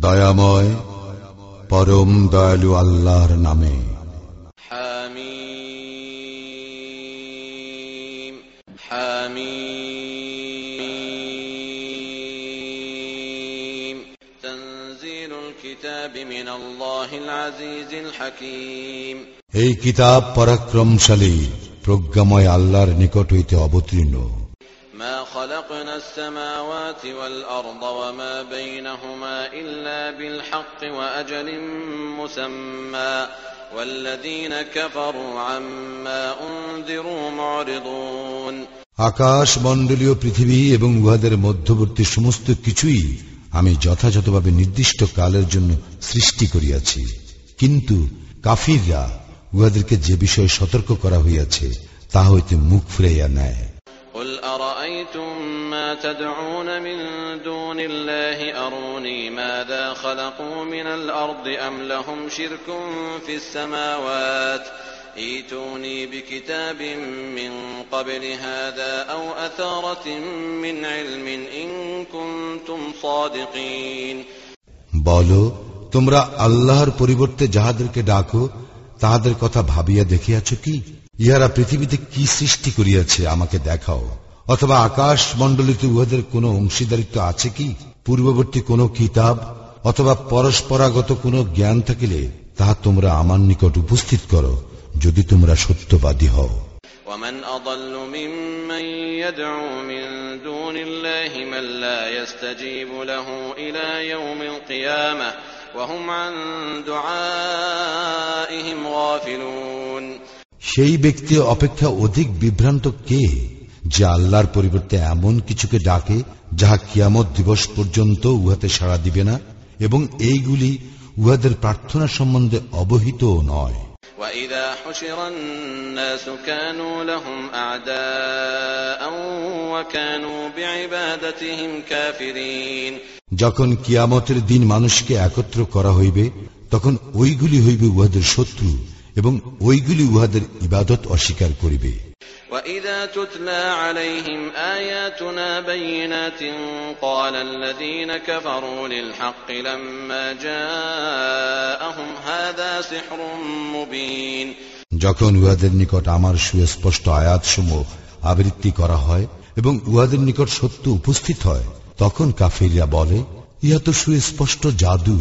দয়াময় পরম দয়ালু আল্লাহর নামে। এই কিতাব পরাক্রমশালী প্রজ্ঞাময় আল্লাহর নিকট হইতে অবতীর্ণ। ما خلقنا السماوات والأرض وما بينهما إلا بالحق وأجل مسمى والذين كفروا عما أنذروا معرضون আকাশ মণ্ডলীয় পৃথিবী এবং উহাদের মধ্যবর্তী সমস্ত কিছুই আমি যথাযথভাবে নির্দিষ্ট কালের জন্য সৃষ্টি করিয়াছি কিন্তু কাফিররা উহাদেরকে যে বিষয়ে সতর্ক করা হইয়াছে তা হইতে মুখ ফিরাইয়া নেয় قل أرأيتم ما تدعون من دون الله أروني ماذا خلقوا من الأرض أم لهم شرك في السماوات ايتوني بكتاب من قبل هذا أو أثارة من علم إن كنتم صادقين বলো তোমরা আল্লাহর পরিবর্তে যাহাদেরকে ডাকো তাহাদের কথা ভাবিয়া দেখিয়াছ কি ইহারা পৃথিবীতে কি সৃষ্টি করিয়াছে আমাকে দেখাও অথবা আকাশ মণ্ডলীতে উহাদের কোনো অংশীদারিত্ব আছে কি পূর্ববর্তী কোনো কিতাব অথবা পরস্পরাগত কোনো জ্ঞান থাকিলে তাহা তোমরা আমার নিকট উপস্থিত করো যদি তোমরা সত্যবাদী হও ومن أضل ممن يدعو من دون الله من لا يستجيب له إلى يوم القيامة وهم عن دعائهم غافلون সেই ব্যক্তি অপেক্ষা অধিক বিভ্রান্ত কে যে আল্লাহর পরিবর্তে এমন কিছুকে ডাকে যাহা কিয়ামত দিবস পর্যন্ত উহাতে সাড়া দিবে না এবং এইগুলি উহাদের প্রার্থনা সম্বন্ধে অবহিত নয় وإذا حشر الناس كانوا لهم أعداء وكانوا بعبادتهم كافرين যখন কিয়ামতের দিন মানুষকে একত্র করা হইবে তখন ওইগুলি হইবে উহাদের শত্রু এবং ওইগুলি উহাদের ইবাদত অস্বীকার করিবে وإذا تتلى عليهم آياتنا بينات قال الذين كفروا للحق لما جاءهم هذا سحر مبين যখন উহাদের নিকট আমার সুস্পষ্ট আয়াতসমূহ আবৃত্তি করা হয় এবং উহাদের নিকট সত্য উপস্থিত হয় তখন কাফিরিয়া বলে ইহা তো সুস্পষ্ট জাদু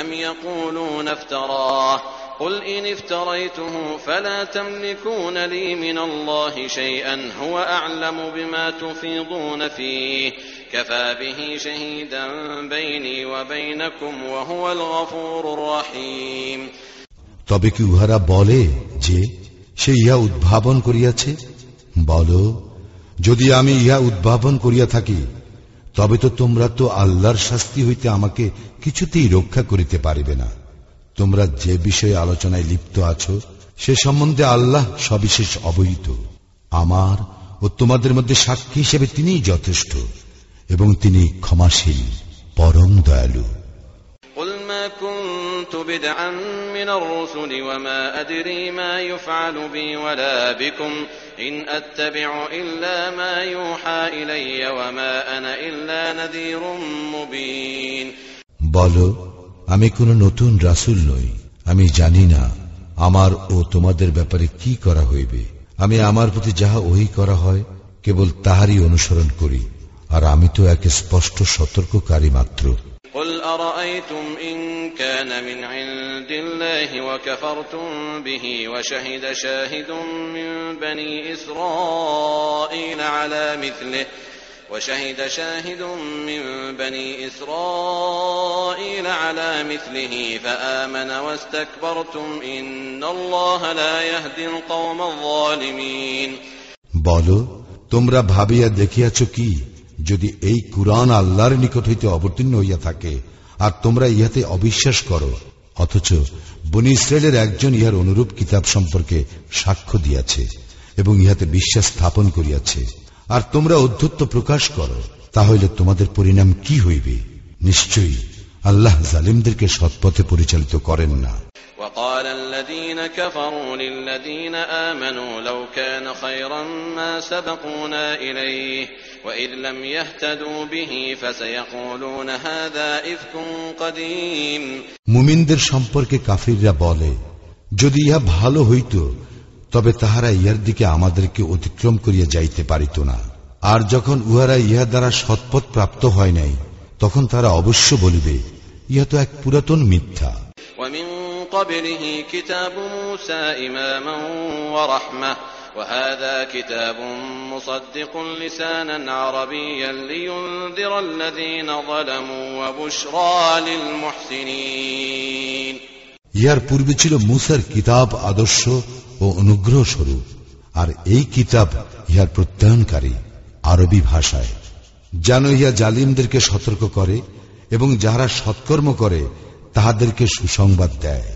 أم يقولون افتراه قل إن افتريته فلا تملكون لي من الله شيئا هو أعلم بما تفيضون فيه كفى به شهيدا بيني وبينكم وهو الغفور الرحيم তবে কি উহারা বলে যে সে ইহা উদ্ভাবন করিয়াছে বল যদি আমি ইহা উদ্ভাবন করিয়া থাকি তবে তো তোমরা তো আল্লাহর শাস্তি হইতে আমাকে কিছুতেই রক্ষা করিতে পারিবে না তোমরা যে বিষয়ে আলোচনায় লিপ্ত আছো সে সম্বন্ধে আল্লাহ সবিশেষ অবহিত আমার ও তোমাদের মধ্যে সাক্ষী হিসেবে তিনিই যথেষ্ট এবং তিনি ক্ষমাশীল পরম দয়ালু قل ما كنت بدعا من الرسل وما أدري ما يفعل بي ولا بكم إن أتبع إلا ما يوحى إلي وما أنا إلا نذير مبين বলো আমি কোন নতুন রাসুল নই আমি জানি না আমার ও তোমাদের ব্যাপারে কি করা হইবে আমি আমার প্রতি যাহা ওহি করা হয় কেবল তাহারই অনুসরণ করি আর আমি তো একে স্পষ্ট সতর্ককারী মাত্র قل أرأيتم إن كان من عند الله وكفرتم به وشهد شاهد من بني إسرائيل على مثله وشهد شاهد من بني إسرائيل على مثله فآمن واستكبرتم إن الله لا يهدي القوم الظالمين বলো তোমরা ভাবিয়া দেখিয়াছ কি যদি এই কুরআন আল্লাহর নিকট হইতে অবতীর্ণ হইয়া থাকে আর তোমরা ইহাতে অবিশ্বাস করো অথচ বনি ইসরায়েলের একজন ইহার অনুরূপ কিতাব সম্পর্কে সাক্ষ্য দিয়াছে এবং ইহাতে বিশ্বাস স্থাপন করিয়াছে আর তোমরা অধ্যত্ব প্রকাশ করো তাহলে তোমাদের পরিণাম কি হইবে নিশ্চয়ই আল্লাহ জালিমদেরকে সৎপথে পরিচালিত করেন না وقال الذين كفروا للذين آمنوا لو كان خيرا ما سبقونا إليه وإذ لم يهتدوا به فسيقولون هذا إفك قديم মুমিনদের সম্পর্কে কাফিররা বলে যদি ইহা ভালো হইত তবে তাহারা ইহার দিকে আমাদেরকে অতিক্রম করিয়া যাইতে পারিত না আর যখন উহারা ইহা দ্বারা সৎপথ প্রাপ্ত হয় নাই তখন তারা অবশ্য বলিবে ইহা তো এক পুরাতন মিথ্যা ومن قبله كتاب موسى إماما ورحمة وهذا كتاب مصدق لسانا عربيا لينذر الذين ظلموا وبشرى للمحسنين ইহার পূর্বে ছিল মুসার কিতাব আদর্শ ও অনুগ্রহ স্বরূপ আর এই কিতাব ইহার প্রত্যয়নকারী আরবি ভাষায় যেন ইহা জালিমদেরকে সতর্ক করে এবং যাহারা সৎকর্ম করে তাহাদেরকে সুসংবাদ দেয়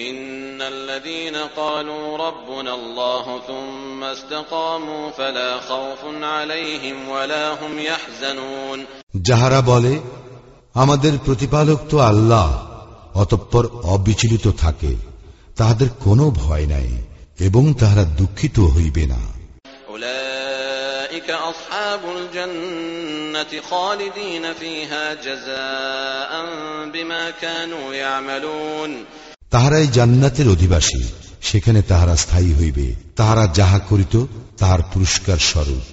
إن الذين قالوا ربنا الله ثم استقاموا فلا خوف عليهم ولا هم يحزنون যাহারা বলে আমাদের প্রতিপালক তো আল্লাহ অতঃপর অবিচলিত থাকে তাহাদের কোনো ভয় নাই এবং তাহারা দুঃখিত হইবে না। তাহারাই জান্নাতের অধিবাসী সেখানে তাহারা স্থায়ী হইবে। তাহারা যাহা করিত তাহার পুরস্কার স্বরূপ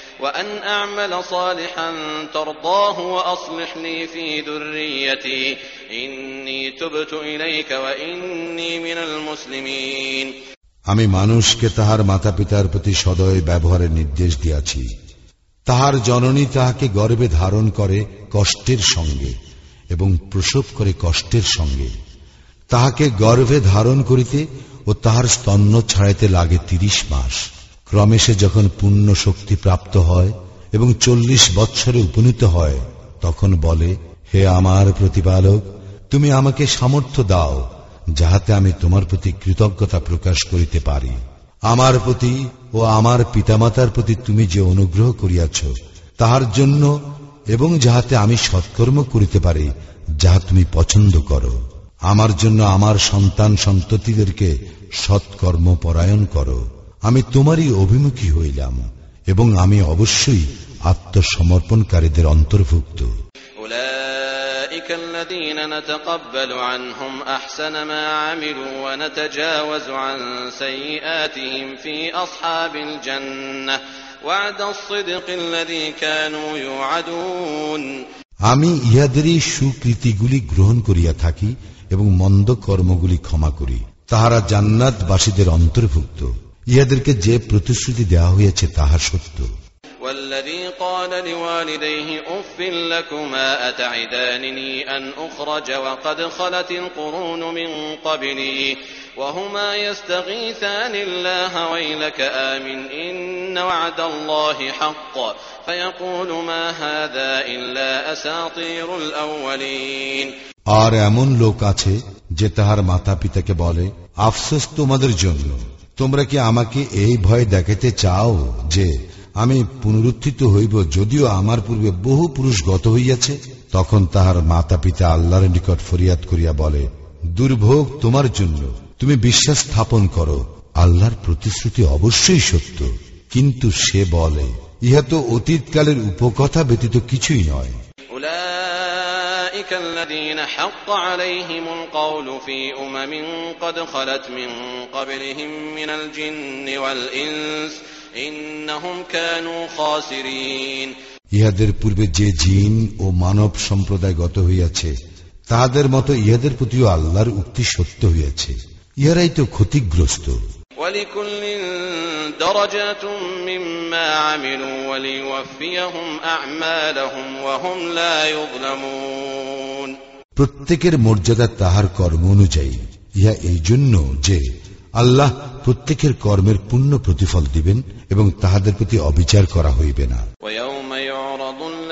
وأن أعمل صالحا ترضاه وأصلح لي في ذريتي إني تبت إليك وإني من المسلمين আমি মানুষকে তাহার মাতা পিতার প্রতি সদয় ব্যবহারের নির্দেশ দিয়াছি তাহার জননী তাহাকে গর্বে ধারণ করে কষ্টের সঙ্গে এবং প্রসব করে কষ্টের সঙ্গে তাহাকে গর্ভে ধারণ করিতে ও তাহার স্তন্য ছাড়াইতে লাগে তিরিশ মাস ক্রমে সে যখন পূর্ণ শক্তি প্রাপ্ত হয় এবং চল্লিশ বৎসরে উপনীত হয়, তখন বলে, হে আমার প্রতিপালক, তুমি আমাকে সামর্থ্য দাও, যাহাতে আমি তোমার প্রতি কৃতজ্ঞতা প্রকাশ করিতে পারি। আমার প্রতি ও আমার পিতামাতার প্রতি তুমি যে অনুগ্রহ করিয়াছ, তাহার জন্য এবং যাহাতে আমি সৎকর্ম করিতে পারি, যাহা তুমি পছন্দ করো। আমার জন্য আমার সন্তান সন্ততিদেরকে সৎকর্ম পরায়ণ করো। আমি তোমারই অভিমুখী হইলাম এবং আমি অবশ্যই আত্মসমর্পণকারীদের অন্তর্ভুক্ত أولئك الذين نتقبل عنهم أحسن ما عملوا ونتجاوز عن سيئاتهم في أصحاب الجنة وعد الصدق الذي كانوا يوعدون আমি ইহাদেরই সুকৃতিগুলি গ্রহণ করিয়া থাকি এবং মন্দ কর্মগুলি ক্ষমা করি তাহারা জান্নাতবাসীদের অন্তর্ভুক্ত ইহাদেরকে যে প্রতিশ্রুতি দেওয়া হয়েছে তাহা সত্য والذي قال لوالديه أف لكما أتعدانني أن أخرج وقد خلت القرون من قبلي وهما يستغيثان الله ويلك آمن إن وعد الله حق فيقول ما هذا إلا أساطير الأولين আর এমন লোক আছে যে তাহার মাতা পিতাকে বলে আফসোস তোমাদের জন্য তোমরা কি আমাকে এই ভয় দেখাতে চাও যে আমি পুনরুত্থিত হইব যদিও আমার পূর্বে বহু পুরুষ গত হইয়াছে? তখন তাহার মাতা পিতা আল্লাহর নিকট ফরিয়াদ করিয়া বলে, দুর্ভোগ তোমার জন্য। তুমি বিশ্বাস স্থাপন করো। আল্লাহর প্রতিশ্রুতি অবশ্যই সত্য। কিন্তু সে বলে, ইহা তো অতীতকালের উপকথা ব্যতীত কিছুই নয়। أولئك الذين حق عليهم القول في أمم قد خلت من قبلهم من الجن والإنس إنهم كانوا خاسرين ইহাদের পূর্বে যে জিন ও মানব সম্প্রদায় গত হইয়াছে তাহাদের মতো ইহাদের প্রতিও আল্লাহর উক্তি সত্য হইয়াছে ইহারাই তো ক্ষতিগ্রস্ত ولكل درجات مما عملوا وليوفيهم أعمالهم وهم لا يظلمون প্রত্যেকের মর্যাদা তাহার কর্ম অনুযায়ী। ইহা এই জন্য যে আল্লাহ প্রত্যেকের কর্মের পূর্ণ প্রতিফল দিবেন এবং তাহাদের প্রতি অবিচার করা হইবে না।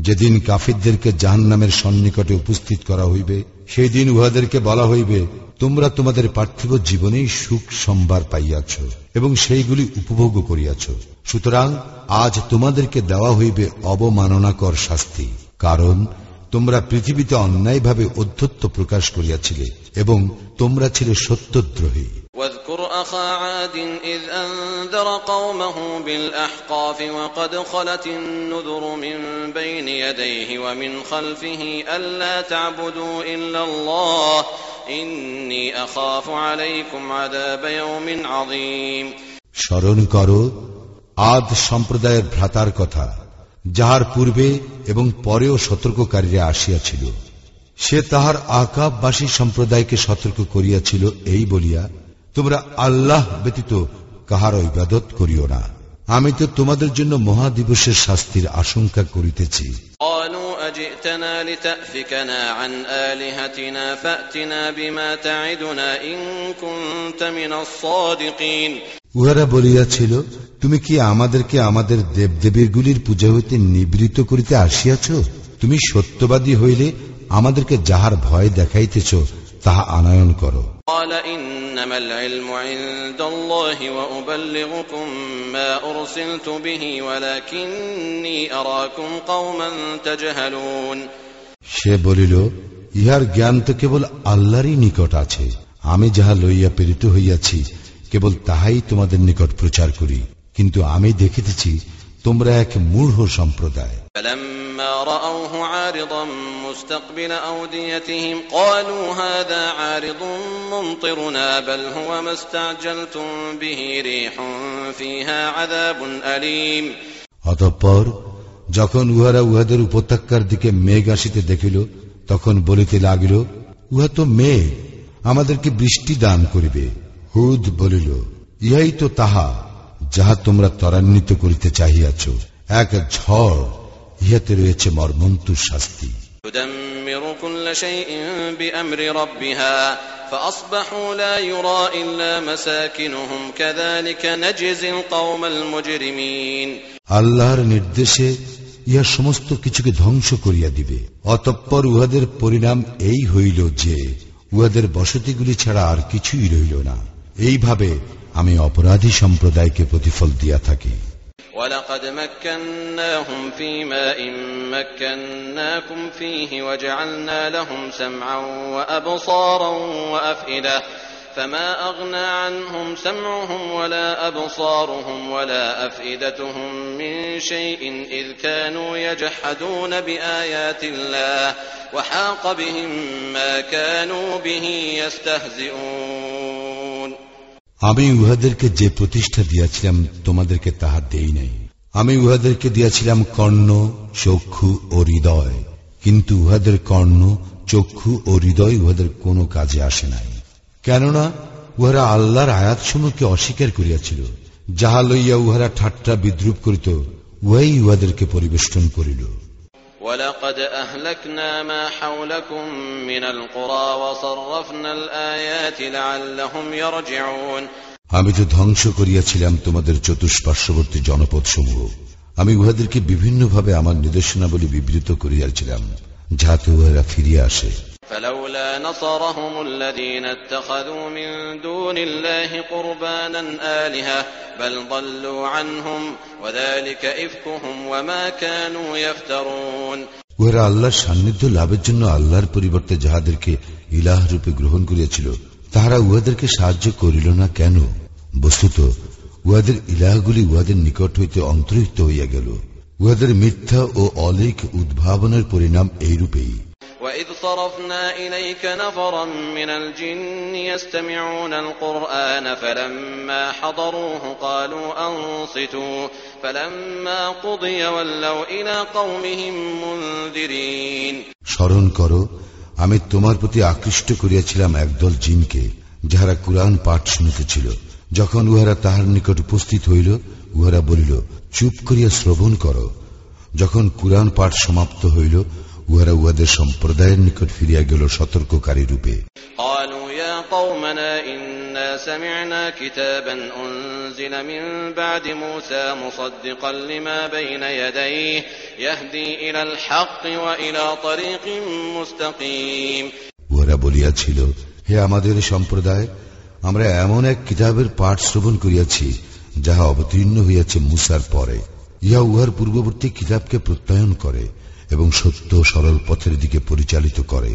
যেদিন কাফিরদেরকে জাহান নামের সন্নিকটে উপস্থিত করা হইবে সেই দিন উহাদেরকে বলা হইবে, তোমরা তোমাদের পার্থিব জীবনেই সুখ সম্ভার পাইয়াছ এবং সেইগুলি উপভোগ করিয়াছ। সুতরাং আজ তোমাদেরকে দেওয়া হইবে অবমাননাকর শাস্তি। কারণ তোমরা পৃথিবীতে অন্যায়ভাবে অধ্যত্ব প্রকাশ করিয়াছিলে এবং তোমরা ছিলে সত্যদ্রোহী واذكر أخا عاد إذ أنذر قومه بالأحقاف وقد خلت النذر من بين يديه ومن خلفه ألا تعبدوا إلا الله إني أخاف عليكم عذاب يوم عظيم স্মরণ করো আদ সম্প্রদায়ের ভ্রাতার কথা যাহার পূর্বে এবং পরেও সতর্ককারীরা আসিয়াছিল। সে তাহার আকাববাসী সম্প্রদায়কে সতর্ক করিয়াছিল এই বলিয়া, তোমরা আল্লাহ ব্যতীত কাহার ইবাদত করিও না। আমি তো তোমাদের জন্য মহাদিবসের শাস্তির আশঙ্কা করিতেছি। قالوا أجئتنا لتأفكنا عن آلهتنا فأتنا بما تعدنا إن كنت من الصادقين উহারা বলিয়াছিল তুমি কি আমাদেরকে আমাদের দেবদেবীরগুলির পূজা হইতে নিবৃত করিতে আসিয়াছ তুমি সত্যবাদী হইলে আমাদেরকে যাহার ভয় দেখাইতেছ তাহা আনয়ন করো। সে বলিল ইহার জ্ঞান তো কেবল আল্লাহরই নিকট আছে। আমি যাহা লইয়া প্রেরিত হইয়াছি কেবল তাহাই তোমাদের নিকট প্রচার করি। কিন্তু আমি দেখিতেছি তোমরা এক মূঢ় সম্প্রদায়। فلما رأوه عارضا مستقبل أوديتهم قالوا هذا عارض ممطرنا بل هو ما استعجلتم به ريح فيها عذاب أليم অতঃপর যখন উহারা উহাদের উপত্যকার দিকে মেঘ আসিতে দেখিল তখন বলিতে লাগিল উহা তো মেঘ আমাদেরকে বৃষ্টি দান করিবে হুদ বলিল ইহাই তো তাহা যাহা তোমরা ত্বরান্বিত করিতে চাহিয়াছ এক ঝড় ইহাতে রয়েছে মর্মন্তুর শাস্তি تدمر كل شيء بأمر ربها فأصبحوا لا يرى إلا مساكنهم كذلك نجزي القوم المجرمين আল্লাহর নির্দেশে ইহা সমস্ত কিছুকে ধ্বংস করিয়া দিবে অতঃপর উহাদের পরিণাম এই হইল যে উহাদের বসতিগুলি ছাড়া আর কিছুই রইল না এইভাবে আমি অপরাধী সম্প্রদায়কে প্রতিফল দিয়া থাকি ولقد مكناهم في ماء مكناكم فيه وجعلنا لهم سمعا وأبصارا وأفئدة فما أغنى عنهم سمعهم ولا أبصارهم ولا أفئدتهم من شيء إذ كانوا يجحدون بآيات الله وحاق بهم ما كانوا به يستهزئون আমি উহাদেরকে যে প্রতিষ্ঠা দিয়াছিলাম, তোমাদেরকে তাহা দেই নাই। আমি উহাদেরকে দিয়াছিলাম কর্ণ, চক্ষু ও হৃদয়। কিন্তু উহাদের কর্ণ, চক্ষু ও হৃদয় উহাদের কোনো কাজে আসে নাই। কেননা, উহারা আল্লাহর আয়াতসমূহকে অস্বীকার করিয়াছিল। যাহা লইয়া উহারা ঠাট্টা বিদ্রুপ করিত, উহাই উহাদেরকে পরিবেষ্টন করিল। ولقد أهلكنا ما حولكم من القرى وصرفنا الآيات لعلهم يرجعون আমি তো ধ্বংস করিয়াছিলাম তোমাদের চতুষ্পার্শ্ববর্তী জনপদ সমূহ আমি উহাদেরকে বিভিন্নভাবে আমার নির্দেশনাবলী বিবৃত করিয়াছিলাম যাহাতে উহারা ফিরিয়া আসে فلولا نصرهم الذين اتخذوا من دون الله قربانا آلهة بل ضلوا عنهم وذلك إفكهم وما كانوا يفترون উহারা আল্লাহর সান্নিধ্য লাভের জন্য আল্লাহর পরিবর্তে যাহাদেরকে ইলাহ রূপে গ্রহণ করিয়াছিল তাহারা উহাদেরকে সাহায্য করিল না কেন বস্তুত উহাদের ইলাহগুলি উহাদের নিকট হইতে অন্তর্হিত হইয়া গেল উহাদের মিথ্যা ও অলেখ উদ্ভাবনের পরিণাম এইরূপেই وإذ صرفنا إليك نفرا من الجن يستمعون القرآن فلما حضروه قالوا أنصتوا فلما قضي ولوا إلى قومهم منذرين স্মরণ করো আমি তোমার প্রতি আকৃষ্ট করিয়াছিলাম একদল জিনকে যাহারা কুরআন পাঠ শুনিতেছিল যখন উহারা তাহার নিকট উপস্থিত হইল উহারা বলিল চুপ করিয়া শ্রবণ কর যখন কুরআন পাঠ সমাপ্ত হইল উহারা উহাদের সম্প্রদায়ের নিকট ফিরিয়া গেল সতর্ককারী রূপে। উহারা বলিয়াছিল হে আমাদের সম্প্রদায় আমরা এমন এক কিতাবের পাঠ শ্রবণ করিয়াছি যাহা অবতীর্ণ হইয়াছে মুসার পরে। ইহা উহার পূর্ববর্তী কিতাবকে প্রত্যয়ন করে। এবং সত্য সরল পথের দিকে পরিচালিত করে।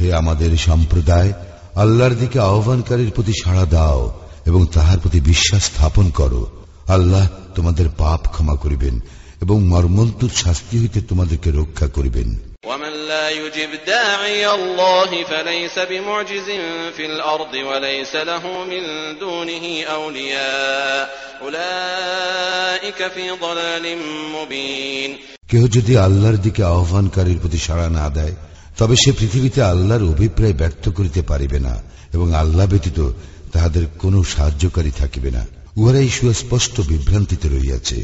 হে আমাদের সম্প্রদায় আল্লাহর দিকে আহ্বানকারীর প্রতি সাড়া দাও এবং তাহার প্রতি বিশ্বাস স্থাপন করো। আল্লাহ তোমাদের পাপ ক্ষমা করিবেন এবং মর্মন্তুর শাস্তি হইতে তোমাদেরকে রক্ষা করিবেন। ومن لا يجب داعي الله فليس بمعجز في الأرض وليس له من دونه أولياء أولئك في ضلال مبين কেহ যদি আল্লাহর দিকে আহ্বানকারীর প্রতি সাড়া না দেয় তবে সে পৃথিবীতে আল্লাহর অভিপ্রায় ব্যর্থ করিতে পারিবে না এবং আল্লাহ ব্যতীত তাহাদের কোনো সাহায্যকারী থাকিবে না উহারাই সুস্পষ্ট বিভ্রান্তিতে রইয়াছে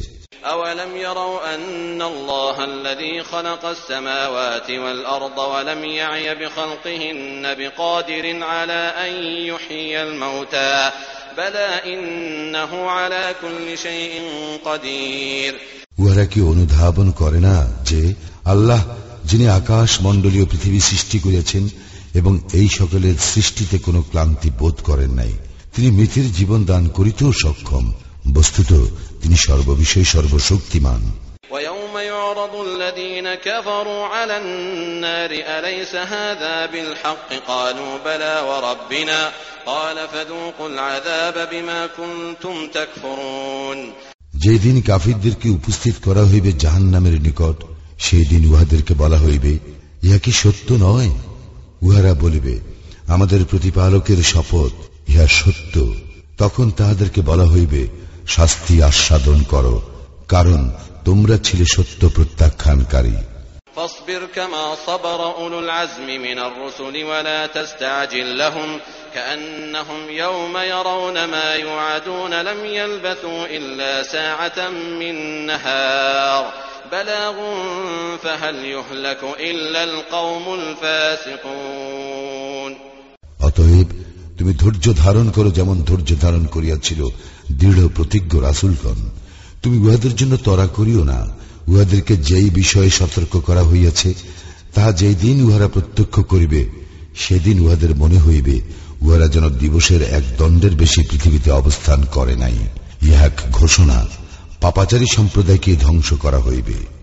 أولم يروا أن الله الذي خلق السماوات والأرض ولم يعي بخلقهن بقادر على أن يحيي الموتى بلى إنه على كل شيء قدير উহারা কি অনুধাবন করে না যে আল্লাহ যিনি আকাশ মণ্ডলীয় পৃথিবী সৃষ্টি করিয়াছেন এবং এই সকলের সৃষ্টিতে কোনো ক্লান্তি বোধ করেন নাই তিনি মৃতের জীবন দান করিতেও সক্ষম বস্তুত তিনি সর্ববিষয় সর্বশক্তিমান ويوم يعرض الذين كفروا على النار أليس هذا بالحق قالوا بلى وربنا قال فذوقوا العذاب بما كنتم تكفرون যেদিন কাফিরদেরকে উপস্থিত করা হইবে জাহান নামের নিকট সেই দিন উহাদেরকে বলা হইবে ইহা কি সত্য নয় উহারা বলিবে আমাদের প্রতিপালকের শপথ ইহা সত্য তখন তাহাদেরকে বলা হইবে শাস্তি আস্বাদন করো কারণ তোমরা ছিলে সত্য প্রত্যাখ্যানকারী فاصبر كما صبر أولو العزم من الرسل ولا تستعجل لهم كأنهم يوم يرون ما يوعدون لم يلبثوا إلا ساعة من نهار بلاغ فهل يهلك إلا القوم الفاسقون অতএব তুমি ধৈর্য ধারণ করো যেমন ধৈর্য ধারণ করিয়াছিল দৃঢ় প্রতিজ্ঞ রাসুলগণ। তুমি উহাদের জন্য তরা করিও না। উহাদেরকে যেই বিষয়ে সতর্ক করা হইয়াছে, তাহা যেই দিন উহারা প্রত্যক্ষ করিবে, সেদিন উহাদের মনে হইবে, উহারা যেন দিবসের এক দণ্ডের বেশি পৃথিবীতে অবস্থান করে নাই। ইহাক ঘোষণা, পাপাচারী সম্প্রদায়কে ধ্বংস করা হইবে।